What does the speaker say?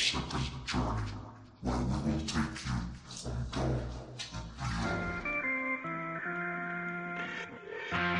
steps this journey where we will take you from dawn to beyond.